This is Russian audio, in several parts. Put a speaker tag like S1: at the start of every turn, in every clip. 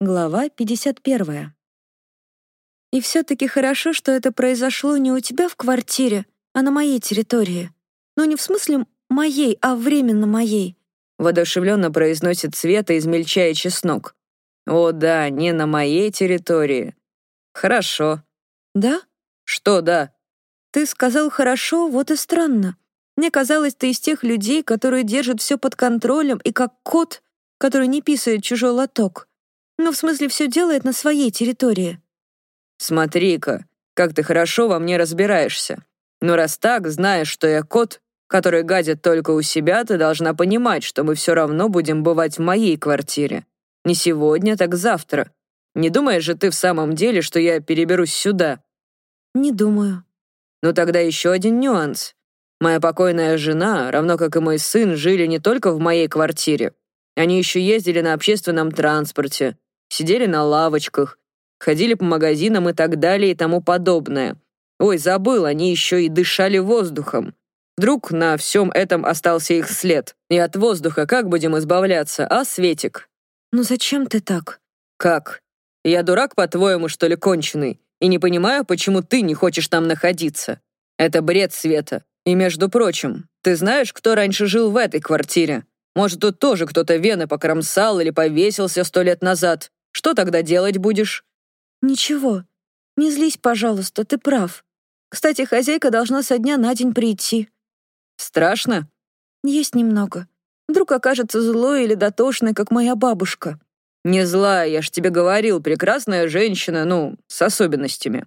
S1: Глава 51. И все-таки хорошо, что это произошло не у тебя в квартире, а на моей территории. Ну, не в смысле моей, а временно моей.
S2: Водушевленно произносит Света, измельчая чеснок. О да, не на моей территории. Хорошо.
S1: Да?
S2: Что да?
S1: Ты сказал «хорошо», вот и странно. Мне казалось, ты из тех людей, которые держат все под контролем и как кот, который не писает чужой лоток. Ну, в смысле, все делает на своей территории.
S2: Смотри-ка, как ты хорошо во мне разбираешься. Но раз так, знаешь, что я кот, который гадит только у себя, ты должна понимать, что мы все равно будем бывать в моей квартире. Не сегодня, так завтра. Не думаешь же ты в самом деле, что я переберусь сюда?
S1: Не думаю.
S2: Ну тогда еще один нюанс. Моя покойная жена, равно как и мой сын, жили не только в моей квартире. Они еще ездили на общественном транспорте, сидели на лавочках, ходили по магазинам и так далее и тому подобное. Ой, забыл, они еще и дышали воздухом. Вдруг на всем этом остался их след. И от воздуха как будем избавляться, а, Светик?
S1: Ну зачем ты так?
S2: Как? Я дурак, по-твоему, что ли, конченый? И не понимаю, почему ты не хочешь там находиться. Это бред, Света. И, между прочим, ты знаешь, кто раньше жил в этой квартире? Может, тут тоже кто-то вены покромсал или повесился сто лет назад? Что тогда делать будешь?»
S1: «Ничего. Не злись, пожалуйста, ты прав. Кстати, хозяйка должна со дня на день прийти».
S2: «Страшно?»
S1: «Есть немного. Вдруг окажется злой или дотошной, как моя бабушка».
S2: «Не злая, я ж тебе говорил, прекрасная женщина, ну, с особенностями».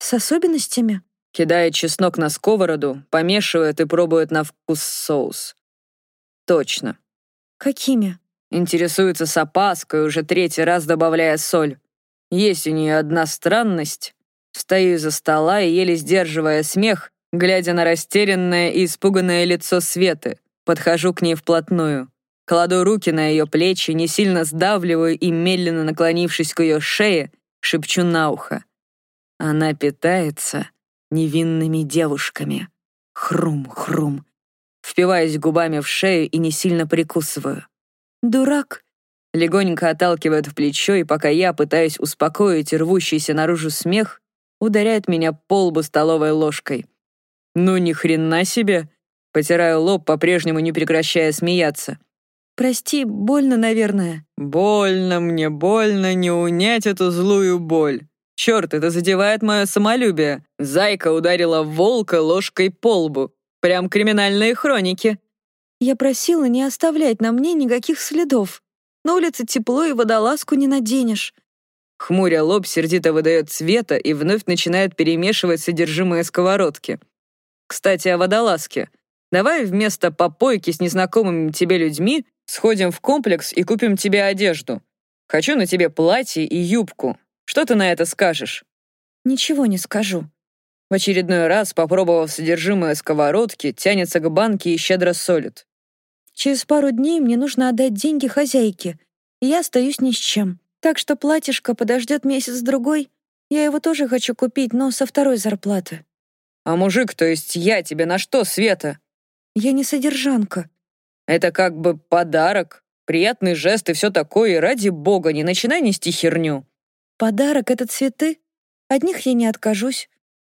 S1: «С особенностями?»
S2: Кидает чеснок на сковороду, помешивает и пробует на вкус соус. Точно.
S1: Какими?
S2: Интересуется с опаской, уже третий раз добавляя соль. Есть у нее одна странность. Встаю из-за стола и, еле сдерживая смех, глядя на растерянное и испуганное лицо Светы, подхожу к ней вплотную. Кладу руки на ее плечи, не сильно сдавливаю и, медленно наклонившись к ее шее, шепчу на ухо. Она питается невинными девушками. Хрум-хрум. Впиваюсь губами в шею и не сильно прикусываю.
S1: «Дурак!»
S2: Легонько отталкивает в плечо, и пока я пытаюсь успокоить рвущийся наружу смех, ударяет меня по лбу столовой ложкой. «Ну ни хрена себе!» Потираю лоб, по-прежнему не прекращая смеяться.
S1: «Прости, больно, наверное».
S2: «Больно мне, больно не унять эту злую боль. Черт, это задевает мое самолюбие. Зайка ударила волка ложкой по лбу. Прям криминальные хроники».
S1: «Я просила не оставлять на мне никаких следов. На улице тепло и водолазку не наденешь».
S2: Хмуря лоб сердито выдает цвета и вновь начинает перемешивать содержимое сковородки. «Кстати, о водолазке. Давай вместо попойки с незнакомыми тебе людьми сходим в комплекс и купим тебе одежду. Хочу на тебе платье и юбку. Что ты на это скажешь?»
S1: «Ничего не скажу».
S2: В очередной раз, попробовав содержимое сковородки, тянется к банке и щедро солит.
S1: «Через пару дней мне нужно отдать деньги хозяйке, и я остаюсь ни с чем. Так что платьишко подождет месяц-другой. Я его тоже хочу купить, но со второй зарплаты».
S2: «А мужик, то есть я тебе на что, Света?»
S1: «Я не содержанка».
S2: «Это как бы подарок, приятный жест и все такое, и ради бога, не начинай нести херню».
S1: Подарок — это цветы. От них я не откажусь.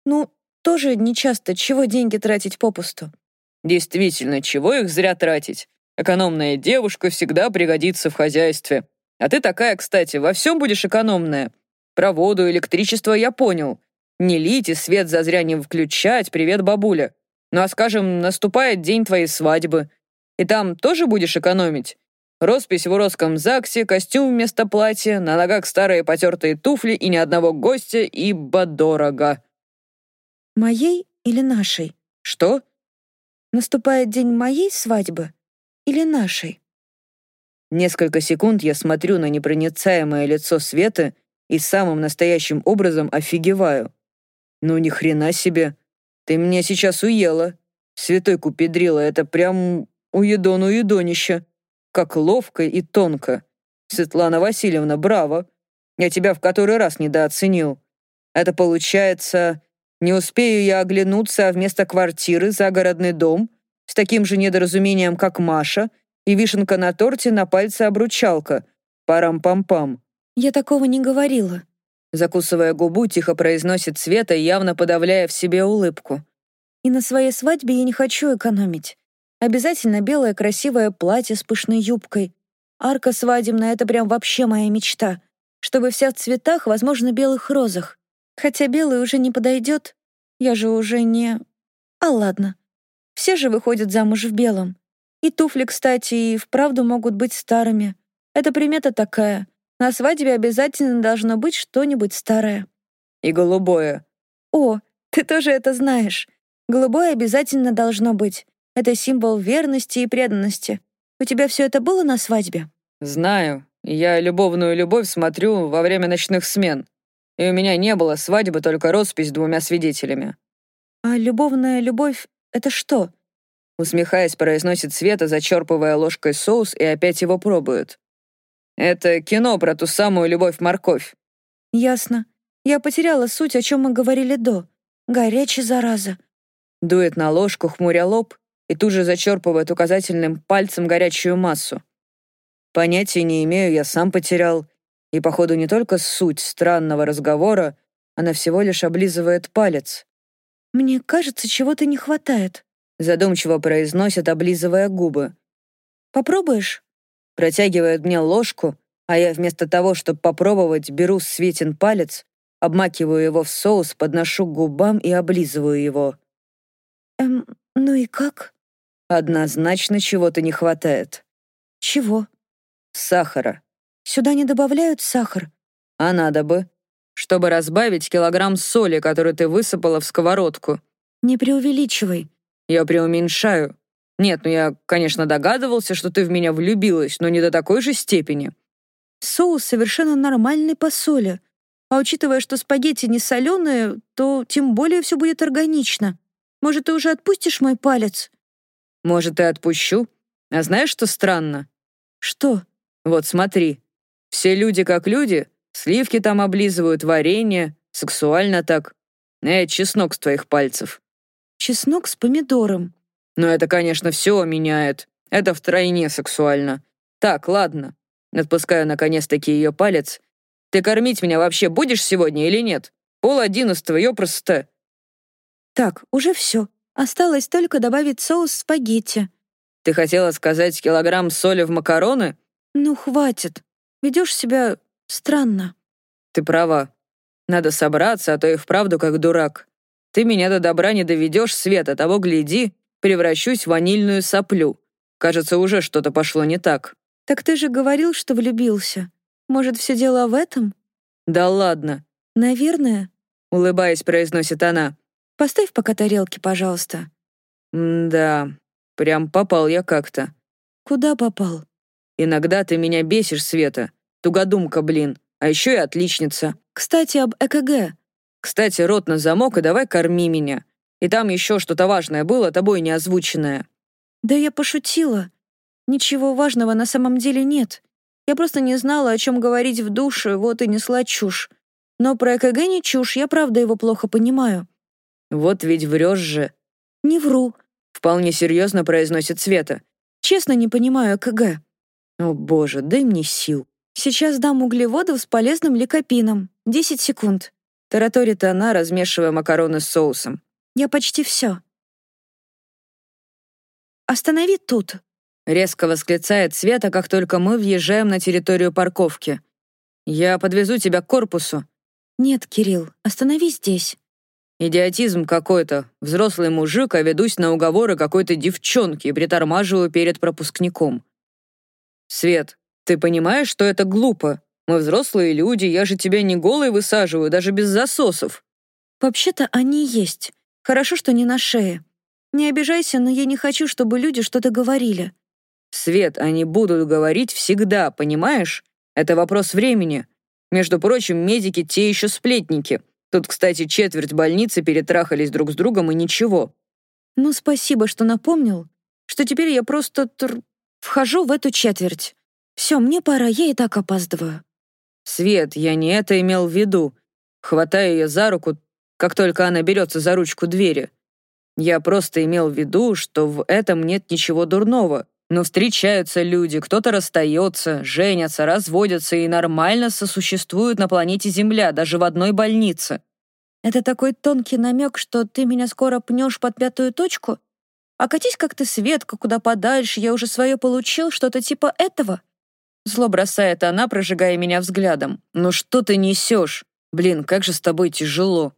S1: Ну, тоже нечасто, чего деньги тратить попусту.
S2: Действительно, чего их зря тратить? Экономная девушка всегда пригодится в хозяйстве. А ты такая, кстати, во всем будешь экономная. Про воду, электричество я понял. Не лить и свет зазря не включать, привет, бабуля. Ну а скажем, наступает день твоей свадьбы. И там тоже будешь экономить? Роспись в уродском ЗАГСе, костюм вместо платья, на ногах старые потертые туфли и ни одного гостя, ибо дорого.
S1: Моей или нашей?
S2: Что?
S1: Наступает день моей свадьбы или нашей?
S2: Несколько секунд я смотрю на непроницаемое лицо Светы и самым настоящим образом офигеваю. Ну ни хрена себе. Ты меня сейчас уела. Святой Купидрила, это прям уедон-уедонище. Как ловко и тонко. Светлана Васильевна, браво. Я тебя в который раз недооценил. Это получается, не успею я оглянуться, а вместо квартиры загородный дом с таким же недоразумением, как Маша, и вишенка на торте на пальце обручалка. Парам-пам-пам.
S1: Я такого не говорила.
S2: Закусывая губу, тихо произносит Света, явно подавляя в себе улыбку.
S1: И на своей свадьбе я не хочу экономить. Обязательно белое красивое платье с пышной юбкой. Арка свадебная — это прям вообще моя мечта. Чтобы вся в цветах, возможно, белых розах. Хотя белый уже не подойдет. Я же уже не... А ладно. Все же выходят замуж в белом. И туфли, кстати, и вправду могут быть старыми. Это примета такая. На свадьбе обязательно должно быть что-нибудь старое.
S2: И голубое.
S1: О, ты тоже это знаешь. Голубое обязательно должно быть. Это символ верности и преданности. У тебя все это было на свадьбе?
S2: Знаю. Я любовную любовь смотрю во время ночных смен. И у меня не было свадьбы, только роспись двумя свидетелями.
S1: А любовная любовь — это что?
S2: Усмехаясь, произносит Света, зачерпывая ложкой соус и опять его пробует. Это кино про ту самую любовь-морковь.
S1: Ясно. Я потеряла суть, о чем мы говорили до. Горячая зараза.
S2: Дует на ложку, хмуря лоб, и тут же зачерпывает указательным пальцем горячую массу. Понятия не имею, я сам потерял. И, походу, не только суть странного разговора, она всего лишь облизывает палец.
S1: «Мне кажется, чего-то не хватает», —
S2: задумчиво произносит, облизывая губы.
S1: «Попробуешь?»
S2: Протягивает мне ложку, а я вместо того, чтобы попробовать, беру Светин палец, обмакиваю его в соус, подношу к губам и облизываю его.
S1: «Эм, ну и как?»
S2: «Однозначно чего-то не хватает».
S1: «Чего?»
S2: «Сахара».
S1: «Сюда не добавляют сахар?»
S2: «А надо бы, чтобы разбавить килограмм соли, который ты высыпала в сковородку».
S1: «Не преувеличивай».
S2: «Я преуменьшаю. Нет, ну я, конечно, догадывался, что ты в меня влюбилась, но не до такой же степени».
S1: «Соус совершенно нормальный по соли. А учитывая, что спагетти не соленые, то тем более все будет органично. Может, ты уже отпустишь мой палец?»
S2: «Может, и отпущу. А знаешь, что странно?»
S1: «Что?»
S2: «Вот смотри. Все люди как люди, сливки там облизывают, варенье, сексуально так. Э, чеснок с твоих пальцев».
S1: «Чеснок с помидором».
S2: «Ну это, конечно, все меняет. Это втройне сексуально. Так, ладно». Отпускаю наконец-таки ее палец. «Ты кормить меня вообще будешь сегодня или нет? Пол одиннадцатого, ёпросто».
S1: Так, уже все. Осталось только добавить соус спагетти.
S2: Ты хотела сказать килограмм соли в макароны?
S1: Ну, хватит. Ведешь себя странно.
S2: Ты права. Надо собраться, а то и вправду как дурак. Ты меня до добра не доведешь, Света, того гляди, превращусь в ванильную соплю. Кажется, уже что-то пошло не так.
S1: Так ты же говорил, что влюбился. Может, все дело в этом?
S2: Да ладно.
S1: Наверное.
S2: Улыбаясь, произносит она.
S1: Поставь пока тарелки, пожалуйста».
S2: «Да, прям попал я как-то».
S1: «Куда попал?»
S2: «Иногда ты меня бесишь, Света. Тугодумка, блин. А еще и отличница».
S1: «Кстати, об ЭКГ».
S2: «Кстати, рот на замок и давай корми меня. И там еще что-то важное было, тобой не озвученное».
S1: «Да я пошутила. Ничего важного на самом деле нет. Я просто не знала, о чем говорить в душе, вот и несла чушь. Но про ЭКГ не чушь, я правда его плохо понимаю.
S2: «Вот ведь врешь же».
S1: «Не вру», —
S2: вполне серьезно произносит Света.
S1: «Честно не понимаю КГ».
S2: «О боже, дай мне сил».
S1: «Сейчас дам углеводов с полезным ликопином. Десять секунд».
S2: Тараторит она, размешивая макароны с соусом.
S1: «Я почти все». «Останови тут», —
S2: резко восклицает Света, как только мы въезжаем на территорию парковки. «Я подвезу тебя к корпусу».
S1: «Нет, Кирилл, останови здесь».
S2: Идиотизм какой-то. Взрослый мужик, а ведусь на уговоры какой-то девчонки и притормаживаю перед пропускником. Свет, ты понимаешь, что это глупо? Мы взрослые люди, я же тебя не голой высаживаю, даже без засосов.
S1: Вообще-то они есть. Хорошо, что не на шее. Не обижайся, но я не хочу, чтобы люди что-то говорили.
S2: Свет, они будут говорить всегда, понимаешь? Это вопрос времени. Между прочим, медики те еще сплетники — Тут, кстати, четверть больницы перетрахались друг с другом и ничего.
S1: Ну, спасибо, что напомнил, что теперь я просто тр... вхожу в эту четверть. Все, мне пора, я и так опаздываю.
S2: Свет, я не это имел в виду. Хватаю ее за руку, как только она берется за ручку двери. Я просто имел в виду, что в этом нет ничего дурного. Но встречаются люди, кто-то расстается, женятся, разводятся и нормально сосуществуют на планете Земля, даже в одной больнице.
S1: Это такой тонкий намек, что ты меня скоро пнешь под пятую точку? А катись как ты, Светка, куда подальше, я уже свое получил, что-то типа этого?»
S2: Зло бросает она, прожигая меня взглядом. «Ну что ты несешь? Блин, как же с тобой тяжело!»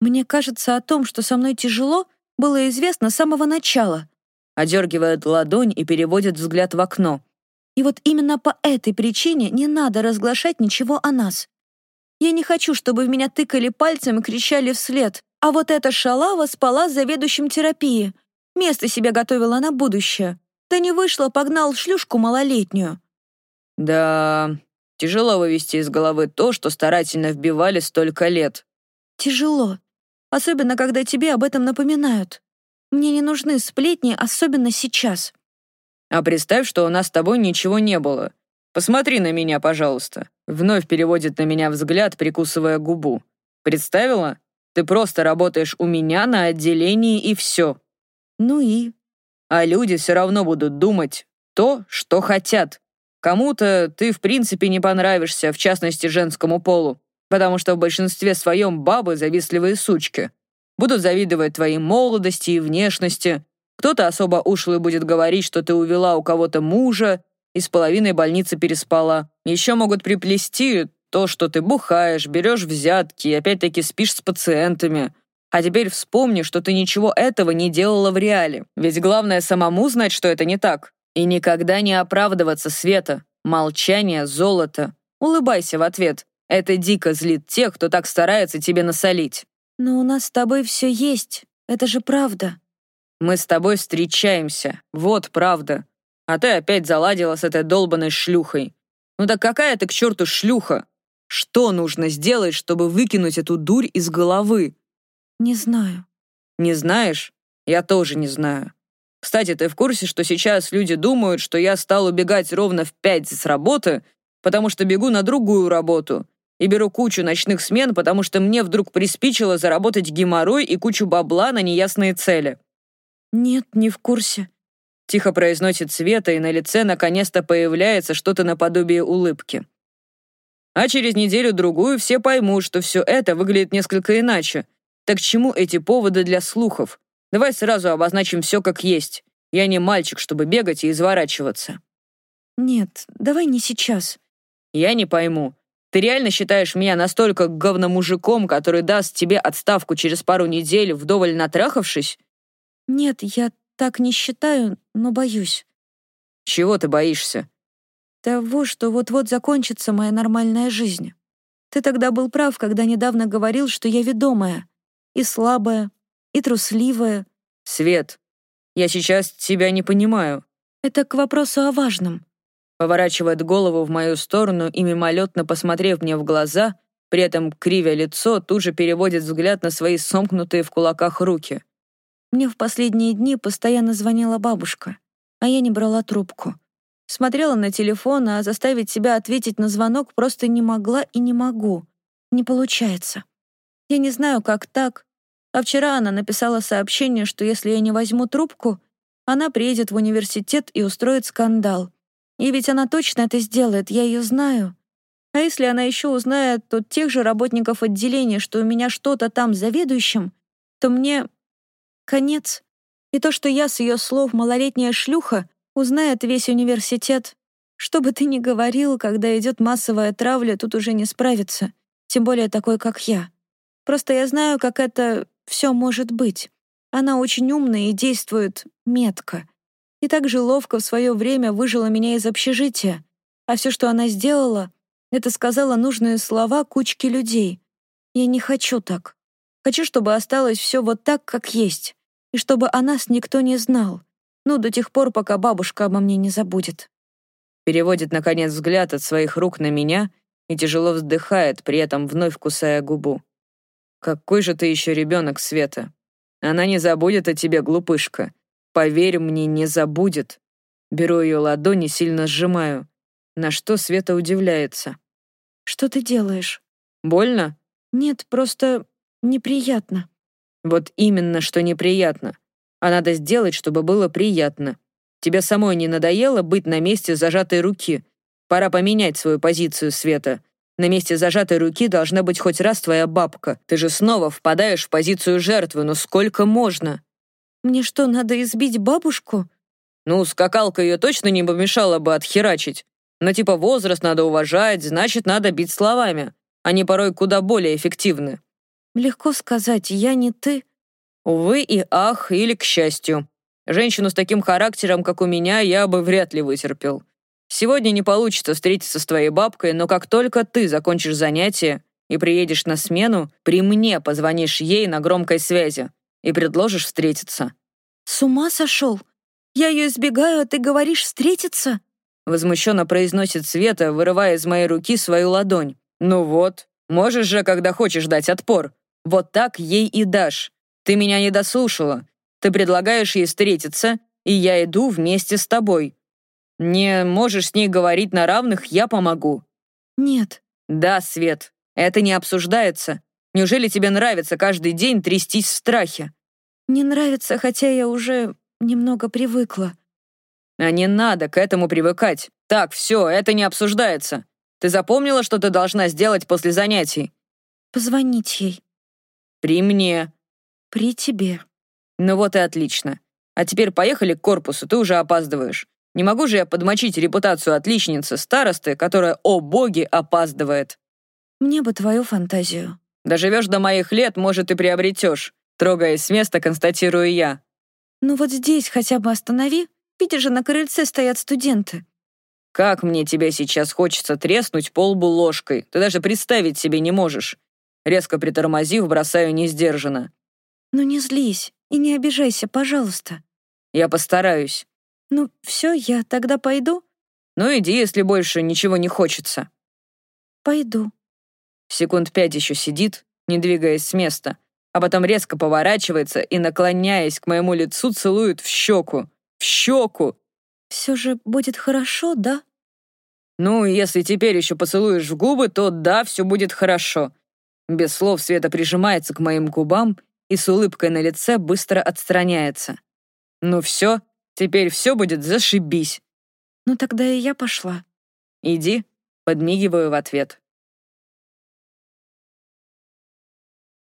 S1: «Мне кажется, о том, что со мной тяжело, было известно с самого начала»,
S2: одергивает ладонь и переводит взгляд в окно.
S1: «И вот именно по этой причине не надо разглашать ничего о нас. Я не хочу, чтобы в меня тыкали пальцем и кричали вслед, а вот эта шалава спала с заведующим терапии. Место себе готовила на будущее. Да не вышло, погнал шлюшку малолетнюю».
S2: «Да, тяжело вывести из головы то, что старательно вбивали столько лет».
S1: «Тяжело. Особенно, когда тебе об этом напоминают. Мне не нужны сплетни, особенно сейчас».
S2: «А представь, что у нас с тобой ничего не было. Посмотри на меня, пожалуйста». Вновь переводит на меня взгляд, прикусывая губу. «Представила? Ты просто работаешь у меня на отделении и все.
S1: Ну и?
S2: А люди все равно будут думать то, что хотят. Кому-то ты в принципе не понравишься, в частности женскому полу, потому что в большинстве своем бабы завистливые сучки. Будут завидовать твоей молодости и внешности. Кто-то особо ушлый будет говорить, что ты увела у кого-то мужа и с половиной больницы переспала. Еще могут приплести то, что ты бухаешь, берешь взятки и опять-таки спишь с пациентами. А теперь вспомни, что ты ничего этого не делала в реале. Ведь главное самому знать, что это не так. И никогда не оправдываться, Света. Молчание — золото. Улыбайся в ответ. Это дико злит тех, кто так старается тебе насолить.
S1: Но у нас с тобой все есть. Это же правда.
S2: Мы с тобой встречаемся. Вот правда. А ты опять заладила с этой долбанной шлюхой. Ну так какая ты к черту шлюха? Что нужно сделать, чтобы выкинуть эту дурь из головы?
S1: «Не знаю».
S2: «Не знаешь? Я тоже не знаю. Кстати, ты в курсе, что сейчас люди думают, что я стал убегать ровно в пять с работы, потому что бегу на другую работу и беру кучу ночных смен, потому что мне вдруг приспичило заработать геморрой и кучу бабла на неясные цели?»
S1: «Нет, не в курсе», —
S2: тихо произносит Света, и на лице наконец-то появляется что-то наподобие улыбки. А через неделю-другую все поймут, что все это выглядит несколько иначе, так чему эти поводы для слухов? Давай сразу обозначим все как есть. Я не мальчик, чтобы бегать и изворачиваться.
S1: Нет, давай не сейчас.
S2: Я не пойму. Ты реально считаешь меня настолько говномужиком, который даст тебе отставку через пару недель, вдоволь натрахавшись?
S1: Нет, я так не считаю, но боюсь.
S2: Чего ты боишься?
S1: Того, что вот-вот закончится моя нормальная жизнь. Ты тогда был прав, когда недавно говорил, что я ведомая и слабая, и трусливая.
S2: Свет, я сейчас тебя не понимаю.
S1: Это к вопросу о важном.
S2: Поворачивает голову в мою сторону и, мимолетно посмотрев мне в глаза, при этом кривя лицо, тут же переводит взгляд на свои сомкнутые в кулаках руки.
S1: Мне в последние дни постоянно звонила бабушка, а я не брала трубку. Смотрела на телефон, а заставить себя ответить на звонок просто не могла и не могу. Не получается. Я не знаю, как так. А вчера она написала сообщение, что если я не возьму трубку, она приедет в университет и устроит скандал. И ведь она точно это сделает, я ее знаю. А если она еще узнает от тех же работников отделения, что у меня что-то там заведующим, то мне конец. И то, что я с ее слов малолетняя шлюха, узнает весь университет. Что бы ты ни говорил, когда идет массовая травля, тут уже не справиться. Тем более такой, как я. Просто я знаю, как это все может быть. Она очень умная и действует метко. И так же ловко в свое время выжила меня из общежития. А все, что она сделала, это сказала нужные слова кучке людей. Я не хочу так. Хочу, чтобы осталось все вот так, как есть. И чтобы о нас никто не знал. Ну, до тех пор, пока бабушка обо мне не забудет.
S2: Переводит, наконец, взгляд от своих рук на меня и тяжело вздыхает, при этом вновь кусая губу. Какой же ты еще ребенок, Света. Она не забудет о тебе, глупышка. Поверь мне, не забудет. Беру ее ладони, сильно сжимаю. На что Света удивляется.
S1: Что ты делаешь?
S2: Больно?
S1: Нет, просто неприятно.
S2: Вот именно, что неприятно. А надо сделать, чтобы было приятно. Тебе самой не надоело быть на месте зажатой руки? Пора поменять свою позицию, Света. На месте зажатой руки должна быть хоть раз твоя бабка. Ты же снова впадаешь в позицию жертвы, ну сколько можно?
S1: Мне что, надо избить бабушку?
S2: Ну, скакалка ее точно не помешала бы отхерачить. Но типа возраст надо уважать, значит, надо бить словами. Они порой куда более эффективны.
S1: Легко сказать, я не ты.
S2: Увы и ах, или к счастью. Женщину с таким характером, как у меня, я бы вряд ли вытерпел. Сегодня не получится встретиться с твоей бабкой, но как только ты закончишь занятие и приедешь на смену, при мне позвонишь ей на громкой связи и предложишь встретиться».
S1: «С ума сошел? Я ее избегаю, а ты говоришь встретиться?»
S2: Возмущенно произносит Света, вырывая из моей руки свою ладонь. «Ну вот, можешь же, когда хочешь дать отпор. Вот так ей и дашь. Ты меня не дослушала. Ты предлагаешь ей встретиться, и я иду вместе с тобой. Не можешь с ней говорить на равных, я помогу».
S1: «Нет».
S2: «Да, Свет, это не обсуждается. Неужели тебе нравится каждый день трястись в страхе?»
S1: «Не нравится, хотя я уже немного привыкла».
S2: «А не надо к этому привыкать. Так, все, это не обсуждается. Ты запомнила, что ты должна сделать после занятий?»
S1: «Позвонить ей».
S2: «При мне».
S1: «При тебе».
S2: «Ну вот и отлично. А теперь поехали к корпусу, ты уже опаздываешь. Не могу же я подмочить репутацию отличницы старосты, которая, о боги, опаздывает».
S1: «Мне бы твою фантазию».
S2: Доживешь до моих лет, может, и приобретешь. Трогаясь с места, констатирую я.
S1: Ну вот здесь хотя бы останови. Видишь же, на крыльце стоят студенты.
S2: Как мне тебя сейчас хочется треснуть по лбу ложкой. Ты даже представить себе не можешь. Резко притормозив, бросаю несдержанно.
S1: Ну не злись и не обижайся, пожалуйста.
S2: Я постараюсь.
S1: Ну все, я тогда пойду.
S2: Ну иди, если больше ничего не хочется.
S1: Пойду.
S2: Секунд пять еще сидит, не двигаясь с места, а потом резко поворачивается и, наклоняясь к моему лицу, целует в щеку. В щеку!
S1: Все же будет хорошо, да?
S2: Ну, если теперь еще поцелуешь в губы, то да, все будет хорошо. Без слов Света прижимается к моим губам и с улыбкой на лице быстро отстраняется. Ну все, теперь все будет зашибись.
S1: Ну тогда и я пошла.
S2: Иди, подмигиваю в ответ.